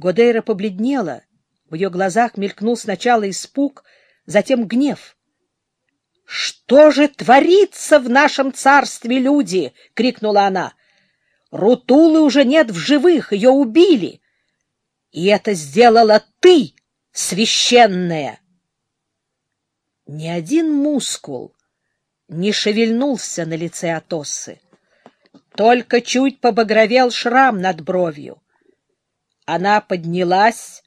Годейра побледнела. В ее глазах мелькнул сначала испуг, затем гнев. — Что же творится в нашем царстве, люди? — крикнула она. — Рутулы уже нет в живых, ее убили. И это сделала ты, священная. Ни один мускул не шевельнулся на лице Атоссы. Только чуть побагровел шрам над бровью. Она поднялась,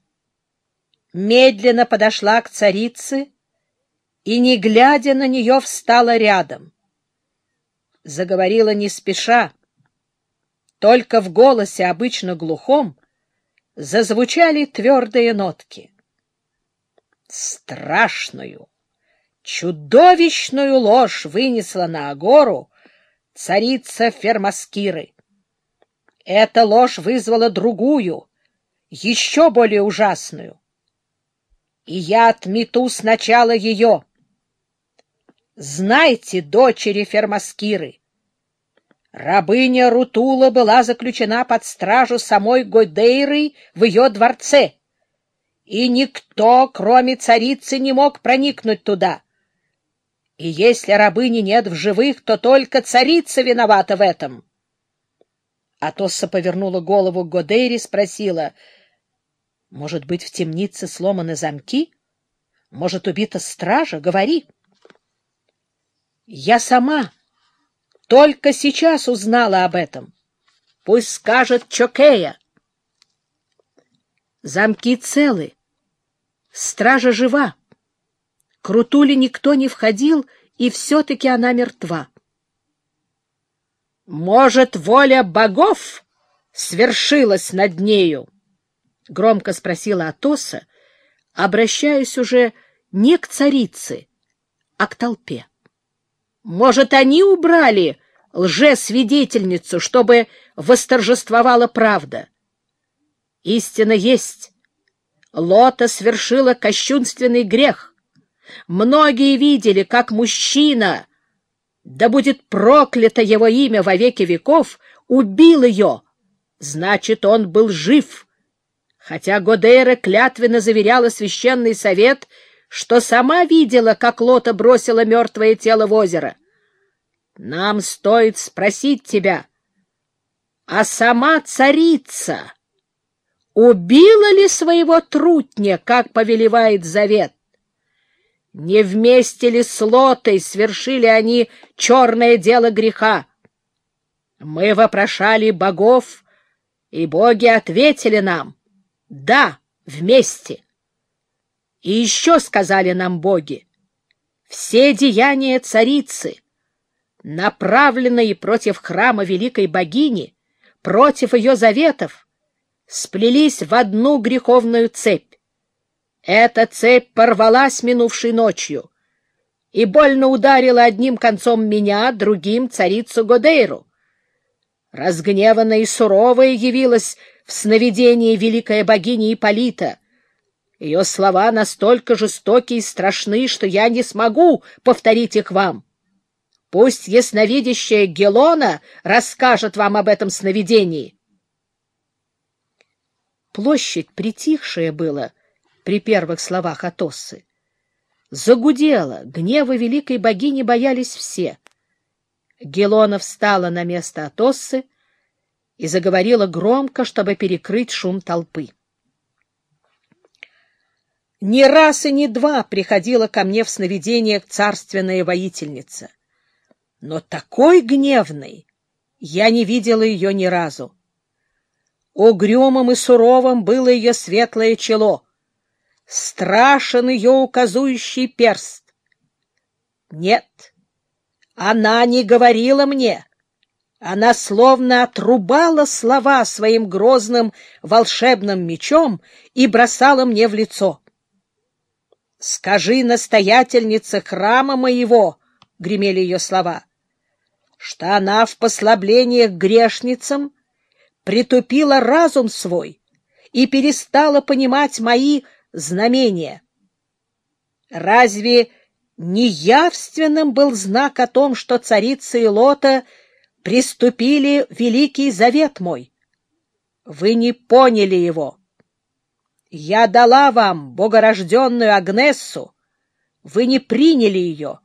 медленно подошла к царице и, не глядя на нее, встала рядом. Заговорила не спеша, только в голосе, обычно глухом, зазвучали твердые нотки. Страшную, чудовищную ложь вынесла на Агору царица Фермаскиры. Эта ложь вызвала другую, еще более ужасную. И я отмету сначала ее. Знайте, дочери Фермаскиры, рабыня Рутула была заключена под стражу самой Годейры в ее дворце, и никто, кроме царицы, не мог проникнуть туда. И если рабыни нет в живых, то только царица виновата в этом. Атосса повернула голову к Годейре, спросила, «Может быть, в темнице сломаны замки? Может, убита стража? Говори». «Я сама только сейчас узнала об этом. Пусть скажет Чокея». Замки целы, стража жива. К Рутуле никто не входил, и все-таки она мертва. «Может, воля богов свершилась над нею?» — громко спросила Атоса, обращаясь уже не к царице, а к толпе. «Может, они убрали лжесвидетельницу, чтобы восторжествовала правда?» Истина есть. Лота совершила кощунственный грех. Многие видели, как мужчина, да будет проклято его имя во веки веков, убил ее. Значит, он был жив. Хотя Годейра клятвенно заверяла священный совет, что сама видела, как Лота бросила мертвое тело в озеро. Нам стоит спросить тебя, а сама царица убила ли своего трутня, как повелевает завет? Не вместе ли с Лотой свершили они черное дело греха? Мы вопрошали богов, и боги ответили нам «Да, вместе». И еще сказали нам боги «Все деяния царицы, направленные против храма великой богини, против ее заветов, сплелись в одну греховную цепь. Эта цепь порвалась минувшей ночью и больно ударила одним концом меня, другим — царицу Годейру. Разгневанная и суровая явилась в сновидении великая богиня Ипполита. Ее слова настолько жестокие и страшны, что я не смогу повторить их вам. Пусть ясновидящая Гелона расскажет вам об этом сновидении. Площадь, притихшая была, — при первых словах Атоссы. Загудело, гнева великой богини боялись все. Гелона встала на место Атоссы и заговорила громко, чтобы перекрыть шум толпы. Не раз и не два приходила ко мне в сновидениях царственная воительница. Но такой гневной я не видела ее ни разу. Угрюмым и суровым было ее светлое чело, страшен ее указующий перст. Нет, она не говорила мне. Она словно отрубала слова своим грозным волшебным мечом и бросала мне в лицо. «Скажи, настоятельнице храма моего», — гремели ее слова, — «что она в послаблениях грешницам притупила разум свой и перестала понимать мои знамение. Разве не явственным был знак о том, что царица и Лота приступили великий завет мой? Вы не поняли его. Я дала вам богорожденную Агнессу. Вы не приняли ее.